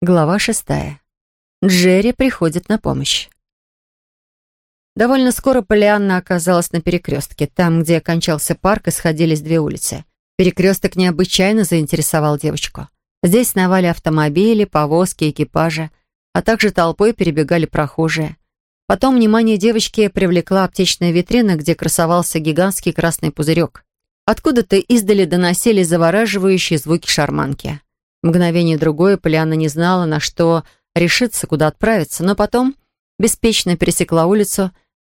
Глава шестая. Джерри приходит на помощь. Довольно скоро Полианна оказалась на перекрестке, там, где кончался парк и сходились две улицы. Перекресток необычайно заинтересовал девочку. Здесь сновали автомобили, повозки, экипажи, а также толпой перебегали прохожие. Потом внимание девочки привлекла аптечная витрина, где красовался гигантский красный пузырек. Откуда-то издали доносились завораживающие звуки шарманки. Мгновение другое Полианна не знала, на что решиться, куда отправиться, но потом беспечно пересекла улицу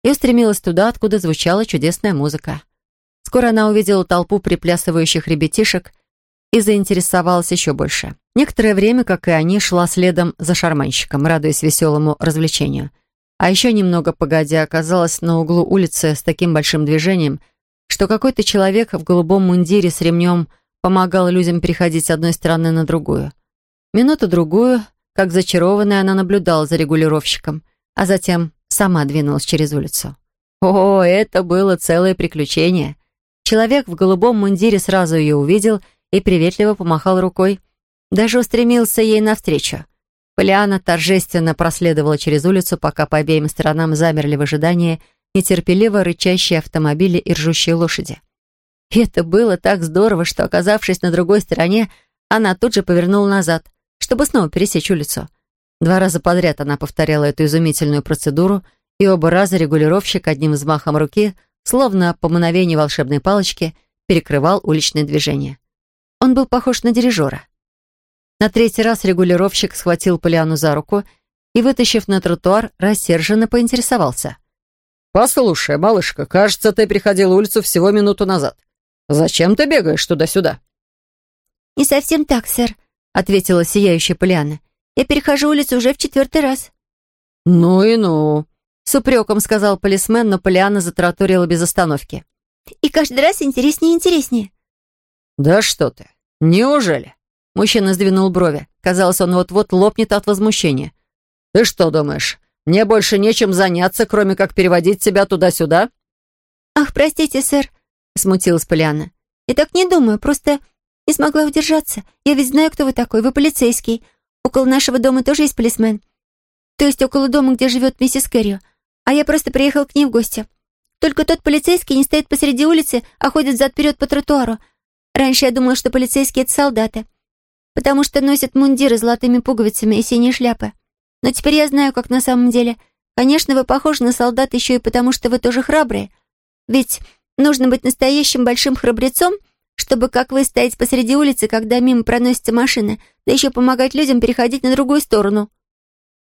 и устремилась туда, откуда звучала чудесная музыка. Скоро она увидела толпу приплясывающих ребятишек и заинтересовалась еще больше. Некоторое время, как и они, шла следом за шарманщиком, радуясь веселому развлечению. А еще немного погодя оказалась на углу улицы с таким большим движением, что какой-то человек в голубом мундире с ремнем – помогал людям переходить с одной стороны на другую. Минуту-другую, как зачарованная, она наблюдала за регулировщиком, а затем сама двинулась через улицу. О, это было целое приключение. Человек в голубом мундире сразу ее увидел и приветливо помахал рукой. Даже устремился ей навстречу. Полиана торжественно проследовала через улицу, пока по обеим сторонам замерли в ожидании нетерпеливо рычащие автомобили и ржущие лошади. И это было так здорово, что, оказавшись на другой стороне, она тут же повернула назад, чтобы снова пересечь улицу. Два раза подряд она повторяла эту изумительную процедуру, и оба раза регулировщик одним взмахом руки, словно по мановению волшебной палочки, перекрывал уличное движение. Он был похож на дирижера. На третий раз регулировщик схватил Полиану за руку и, вытащив на тротуар, рассерженно поинтересовался. «Послушай, малышка, кажется, ты приходила улицу всего минуту назад. «Зачем ты бегаешь туда-сюда?» «Не совсем так, сэр», — ответила сияющая Полиана. «Я перехожу улицу уже в четвертый раз». «Ну и ну», — с упреком сказал полисмен, но Полиана затраторила без остановки. «И каждый раз интереснее и интереснее». «Да что ты, неужели?» Мужчина сдвинул брови. Казалось, он вот-вот лопнет от возмущения. «Ты что думаешь, мне больше нечем заняться, кроме как переводить тебя туда-сюда?» «Ах, простите, сэр», смутилась Полиана. «Я так не думаю, просто не смогла удержаться. Я ведь знаю, кто вы такой. Вы полицейский. Около нашего дома тоже есть полисмен. То есть около дома, где живет миссис Кэррио. А я просто приехал к ней в гости. Только тот полицейский не стоит посреди улицы, а ходит взад-вперед по тротуару. Раньше я думала, что полицейские — это солдаты, потому что носят мундиры с золотыми пуговицами и синие шляпы. Но теперь я знаю, как на самом деле. Конечно, вы похожи на солдат еще и потому, что вы тоже храбрые. Ведь Нужно быть настоящим большим храбрецом, чтобы, как вы, стоять посреди улицы, когда мимо проносятся машины, да еще помогать людям переходить на другую сторону».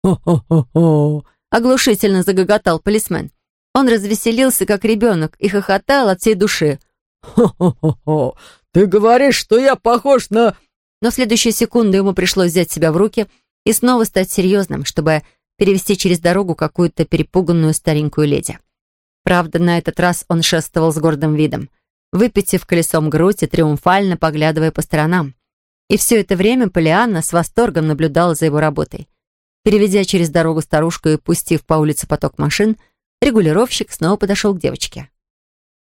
«Хо-хо-хо-хо!» — оглушительно загоготал полисмен. Он развеселился, как ребенок, и хохотал от всей души. «Хо-хо-хо-хо! Ты говоришь, что я похож на...» Но в следующую секунду ему пришлось взять себя в руки и снова стать серьезным, чтобы перевести через дорогу какую-то перепуганную старенькую леди. Правда, на этот раз он шествовал с гордым видом, выпитив колесом грудь и триумфально поглядывая по сторонам. И все это время Полианна с восторгом наблюдала за его работой. Переведя через дорогу старушку и пустив по улице поток машин, регулировщик снова подошел к девочке.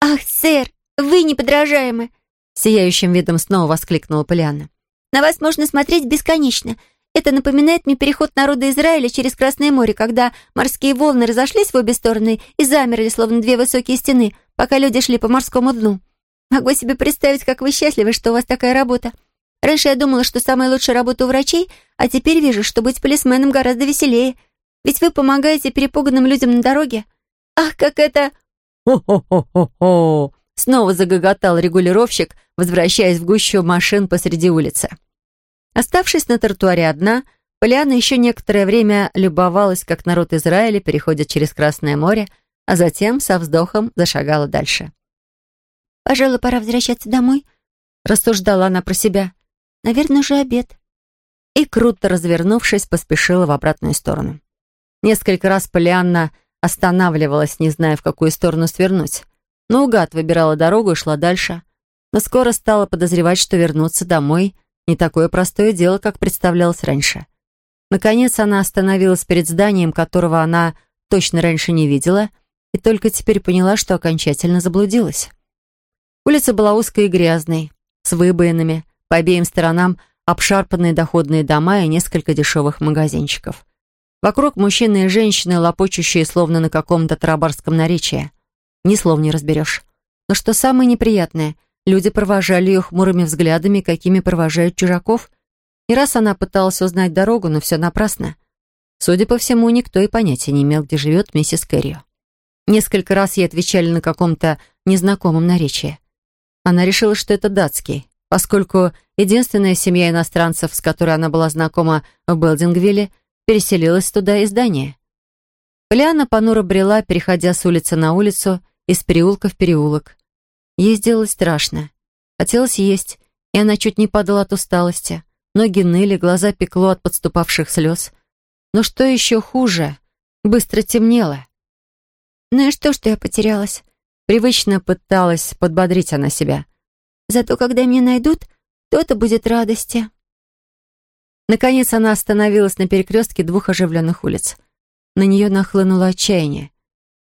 «Ах, сэр, вы неподражаемы!» Сияющим видом снова воскликнула Полианна. «На вас можно смотреть бесконечно. Это напоминает мне переход народа Израиля через Красное море, когда морские волны разошлись в обе стороны и замерли, словно две высокие стены, пока люди шли по морскому дну. Могу себе представить, как вы счастливы, что у вас такая работа. Раньше я думала, что самая лучшая работа у врачей, а теперь вижу, что быть полисменом гораздо веселее. Ведь вы помогаете перепуганным людям на дороге. Ах, как это... «Хо-хо-хо-хо-хо!» Снова загоготал регулировщик, возвращаясь в гущу машин посреди улицы. Оставшись на тротуаре одна, Полиана еще некоторое время любовалась, как народ Израиля переходит через Красное море, а затем со вздохом зашагала дальше. «Пожалуй, пора возвращаться домой», — рассуждала она про себя. «Наверное, уже обед». И, круто развернувшись, поспешила в обратную сторону. Несколько раз Полианна останавливалась, не зная, в какую сторону свернуть. Наугад выбирала дорогу и шла дальше. Но скоро стала подозревать, что вернуться домой — не такое простое дело, как представлялось раньше. Наконец она остановилась перед зданием, которого она точно раньше не видела, и только теперь поняла, что окончательно заблудилась. Улица была узкой и грязной, с выбоинами, по обеим сторонам обшарпанные доходные дома и несколько дешевых магазинчиков. Вокруг мужчины и женщины, лопочущие словно на каком-то тарабарском наречии. Ни слов не разберешь. Но что самое неприятное, люди провожали ее хмурыми взглядами, какими провожают чужаков. И раз она пыталась узнать дорогу, но все напрасно. Судя по всему, никто и понятия не имел, где живет миссис Кэррио. Несколько раз ей отвечали на каком-то незнакомом наречии. Она решила, что это датский, поскольку единственная семья иностранцев, с которой она была знакома в Белдингвилле, переселилась туда из Дании. Полиана понуро брела, переходя с улицы на улицу, из переулка в переулок. Ей сделалось страшно. Хотелось есть, и она чуть не падала от усталости. Ноги ныли, глаза пекло от подступавших слез. Но что еще хуже, быстро темнело. «Ну и что, что я потерялась?» Привычно пыталась подбодрить она себя. «Зато когда меня найдут, то-то будет радости». Наконец она остановилась на перекрестке двух оживленных улиц. На нее нахлынуло отчаяние.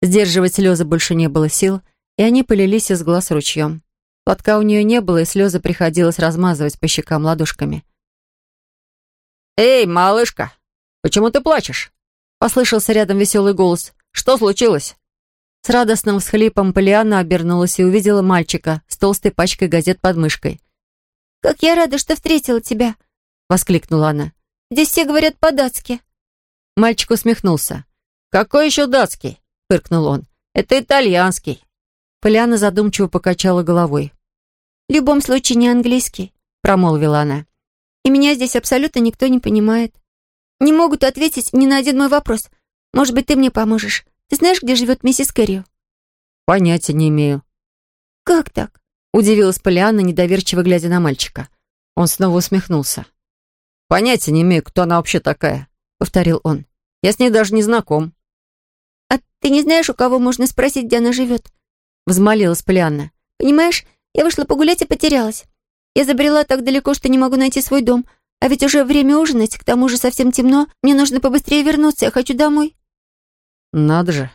Сдерживать слезы больше не было сил, и они полились из глаз ручьем. Платка у нее не было, и слезы приходилось размазывать по щекам ладошками. «Эй, малышка, почему ты плачешь?» Послышался рядом веселый голос. «Что случилось?» С радостным всхлипом Полиана обернулась и увидела мальчика с толстой пачкой газет под мышкой. «Как я рада, что встретила тебя!» — воскликнула она. «Здесь все говорят по-датски». Мальчик усмехнулся. «Какой еще датский?» — фыркнул он. «Это итальянский». Поляна задумчиво покачала головой. «В любом случае не английский», — промолвила она. «И меня здесь абсолютно никто не понимает. Не могут ответить ни на один мой вопрос. Может быть, ты мне поможешь. Ты знаешь, где живет миссис Кэррио?» «Понятия не имею». «Как так?» — удивилась Полианна, недоверчиво глядя на мальчика. Он снова усмехнулся. «Понятия не имею, кто она вообще такая», — повторил он. «Я с ней даже не знаком». «А ты не знаешь, у кого можно спросить, где она живет?» — взмолилась Полианна. «Понимаешь, я вышла погулять и потерялась. Я забрела так далеко, что не могу найти свой дом. А ведь уже время ужинать, к тому же совсем темно. Мне нужно побыстрее вернуться, я хочу домой». «Надо же,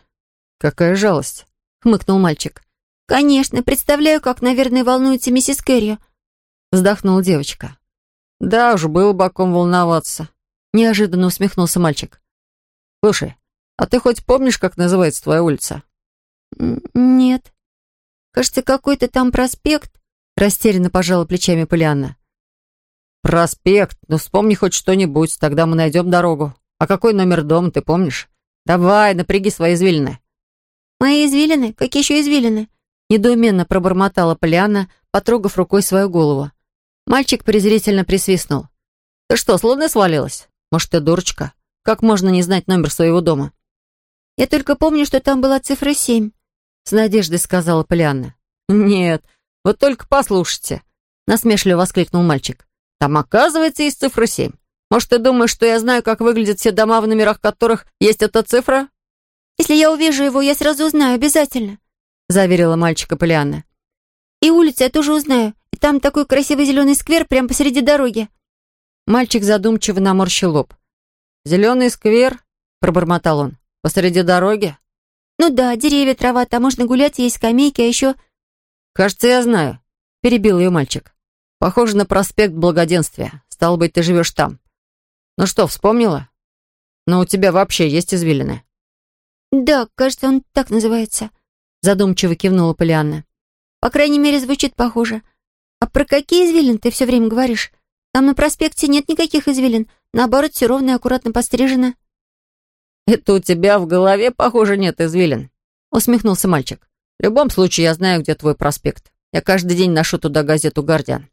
какая жалость», — хмыкнул мальчик. «Конечно, представляю, как, наверное, волнуется миссис Кэрри», — вздохнула девочка. «Да уж, было бы о ком волноваться», — неожиданно усмехнулся мальчик. «Слушай, а ты хоть помнишь, как называется твоя улица?» «Нет. Кажется, какой-то там проспект», — растерянно пожала плечами Полианна. «Проспект? Ну, вспомни хоть что-нибудь, тогда мы найдем дорогу. А какой номер дома, ты помнишь? Давай, напряги свои извилины». «Мои извилины? Какие еще извилины?» Недоуменно пробормотала Полианна, потрогав рукой свою голову. Мальчик презрительно присвистнул. «Ты что, с луны свалилась? Может, ты дурочка? Как можно не знать номер своего дома?» «Я только помню, что там была цифра семь», — с надеждой сказала Полианна. «Нет, вот только послушайте», — насмешливо воскликнул мальчик. «Там, оказывается, есть цифра семь. Может, ты думаешь, что я знаю, как выглядят все дома, в номерах которых есть эта цифра?» «Если я увижу его, я сразу узнаю, обязательно», — заверила мальчика Полианна. «И улицу я тоже узнаю. И там такой красивый зеленый сквер прямо посреди дороги». Мальчик задумчиво наморщил лоб. «Зеленый сквер?» — пробормотал он. «Посреди дороги?» «Ну да, деревья, трава, там можно гулять, есть скамейки, а еще...» «Кажется, я знаю», — перебил ее мальчик. «Похоже на проспект Благоденствия. Стало быть, ты живешь там. Ну что, вспомнила? Но у тебя вообще есть извилины?» «Да, кажется, он так называется», — задумчиво кивнула Полианна. «По крайней мере, звучит похоже. А про какие извилины ты все время говоришь? Там на проспекте нет никаких извилин. Наоборот, все ровно и аккуратно пострижено». «Это у тебя в голове, похоже, нет извилин», — усмехнулся мальчик. «В любом случае, я знаю, где твой проспект. Я каждый день ношу туда газету «Гардиан».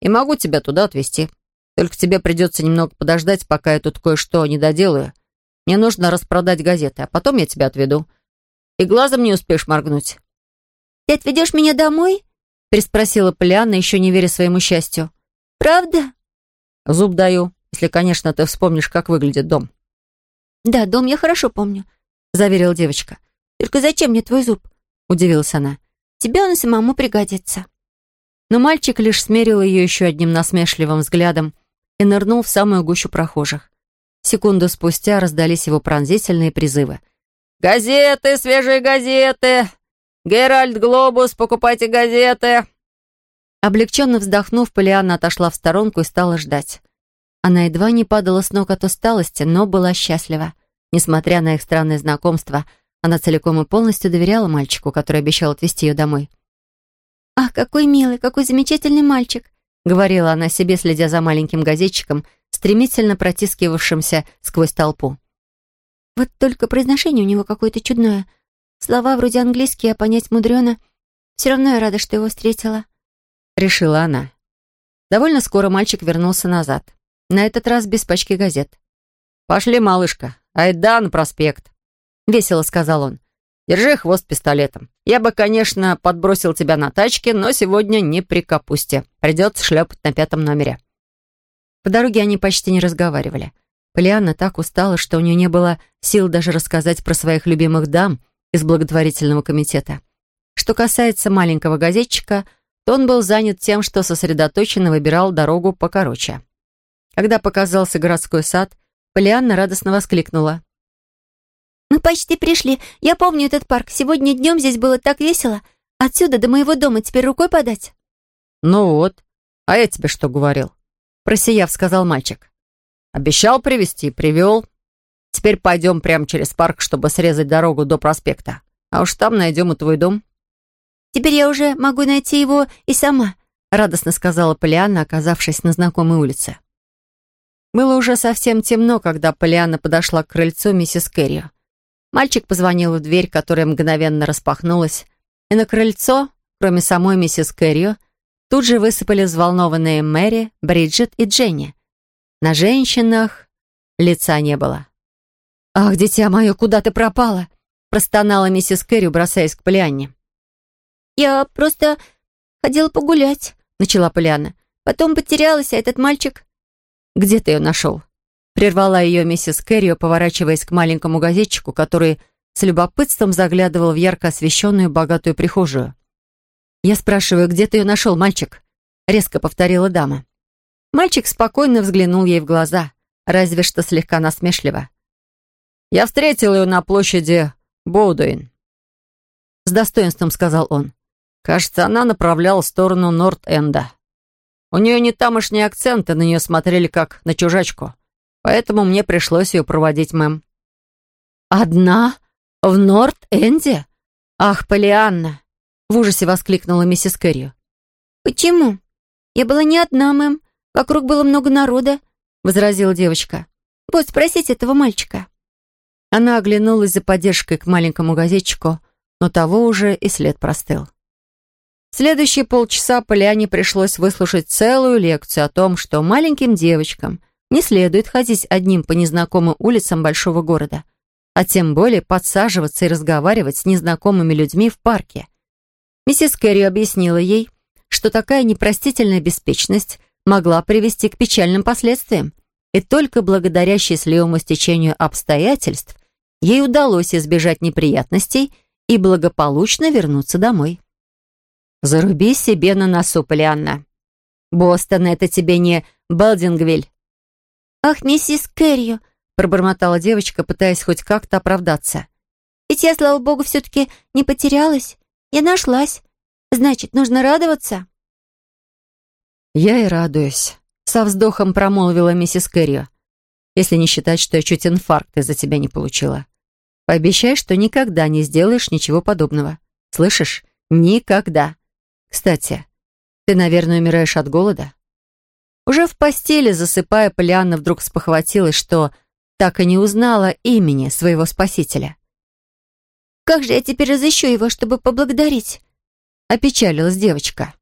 И могу тебя туда отвезти. Только тебе придется немного подождать, пока я тут кое-что не доделаю. Мне нужно распродать газеты, а потом я тебя отведу. И глазом не успеешь моргнуть». «Ты отведешь меня домой?» — переспросила Полианна, еще не веря своему счастью. «Правда?» «Зуб даю, если, конечно, ты вспомнишь, как выглядит дом». «Да, дом я хорошо помню», — заверила девочка. «Только зачем мне твой зуб?» — удивилась она. «Тебе он и самому пригодится». Но мальчик лишь смерил ее еще одним насмешливым взглядом и нырнул в самую гущу прохожих. Секунду спустя раздались его пронзительные призывы. «Газеты, свежие газеты! Геральт Глобус, покупайте газеты!» Облегченно вздохнув, Полианна отошла в сторонку и стала ждать. Она едва не падала с ног от усталости, но была счастлива. Несмотря на их странное знакомство, она целиком и полностью доверяла мальчику, который обещал отвезти ее домой. «Ах, какой милый, какой замечательный мальчик!» — говорила она себе, следя за маленьким газетчиком, стремительно протискивавшимся сквозь толпу. «Вот только произношение у него какое-то чудное. Слова вроде английские, а понять мудрено. Все равно я рада, что его встретила», — решила она. Довольно скоро мальчик вернулся назад. На этот раз без пачки газет. «Пошли, малышка, айда на проспект», — весело сказал он. «Держи хвост пистолетом. Я бы, конечно, подбросил тебя на тачке, но сегодня не при капусте. Придется шлепать на пятом номере». По дороге они почти не разговаривали. Полианна так устала, что у нее не было сил даже рассказать про своих любимых дам из благотворительного комитета. Что касается маленького газетчика, то он был занят тем, что сосредоточенно выбирал дорогу покороче. Когда показался городской сад, Полианна радостно воскликнула. «Мы почти пришли. Я помню этот парк. Сегодня днем здесь было так весело. Отсюда до моего дома теперь рукой подать». «Ну вот. А я тебе что говорил?» Просияв, сказал мальчик. «Обещал привезти, привел. Теперь пойдем прямо через парк, чтобы срезать дорогу до проспекта. А уж там найдем и твой дом». «Теперь я уже могу найти его и сама», радостно сказала Полианна, оказавшись на знакомой улице. Было уже совсем темно, когда Полианна подошла к крыльцу миссис Кэррио. Мальчик позвонил в дверь, которая мгновенно распахнулась, и на крыльцо, кроме самой миссис Кэррио, тут же высыпали взволнованные Мэри, Бриджит и Дженни. На женщинах лица не было. «Ах, дитя мое, куда ты пропала?» простонала миссис Кэррио, бросаясь к Полианне. «Я просто хотела погулять», — начала Полианна. «Потом потерялась, а этот мальчик...» «Где ты ее нашел?» Прервала ее миссис Кэррио, поворачиваясь к маленькому газетчику, который с любопытством заглядывал в ярко освещенную богатую прихожую. «Я спрашиваю, где ты ее нашел, мальчик?» Резко повторила дама. Мальчик спокойно взглянул ей в глаза, разве что слегка насмешливо. «Я встретил ее на площади Боудуин», — с достоинством сказал он. «Кажется, она направляла в сторону Норт-Энда. У нее не тамошние акценты, на нее смотрели как на чужачку. Поэтому мне пришлось ее проводить, мэм». «Одна? В Норт-Энде? Ах, Полианна!» В ужасе воскликнула миссис Кэррио. «Почему? Я была не одна, мэм. Вокруг было много народа», — возразила девочка. «Вот, спросите этого мальчика». Она оглянулась за поддержкой к маленькому газетчику, но того уже и след простыл. Следующие полчаса Полиане пришлось выслушать целую лекцию о том, что маленьким девочкам не следует ходить одним по незнакомым улицам большого города, а тем более подсаживаться и разговаривать с незнакомыми людьми в парке. Миссис Кэрри объяснила ей, что такая непростительная беспечность могла привести к печальным последствиям, и только благодаря счастливому стечению обстоятельств ей удалось избежать неприятностей и благополучно вернуться домой. «Заруби себе на носу, Полианна. Бостон — это тебе не Белдингвиль, «Ах, миссис Кэррио!» — пробормотала девочка, пытаясь хоть как-то оправдаться. «Ведь я, слава богу, все-таки не потерялась. Я нашлась. Значит, нужно радоваться?» «Я и радуюсь», — со вздохом промолвила миссис Кэррио. «Если не считать, что я чуть инфаркт из-за тебя не получила. Пообещай, что никогда не сделаешь ничего подобного. Слышишь? Никогда. Кстати, ты, наверное, умираешь от голода?» Уже в постели, засыпая, Полианна вдруг спохватилась, что так и не узнала имени своего спасителя. «Как же я теперь разыщу его, чтобы поблагодарить?» Опечалилась девочка.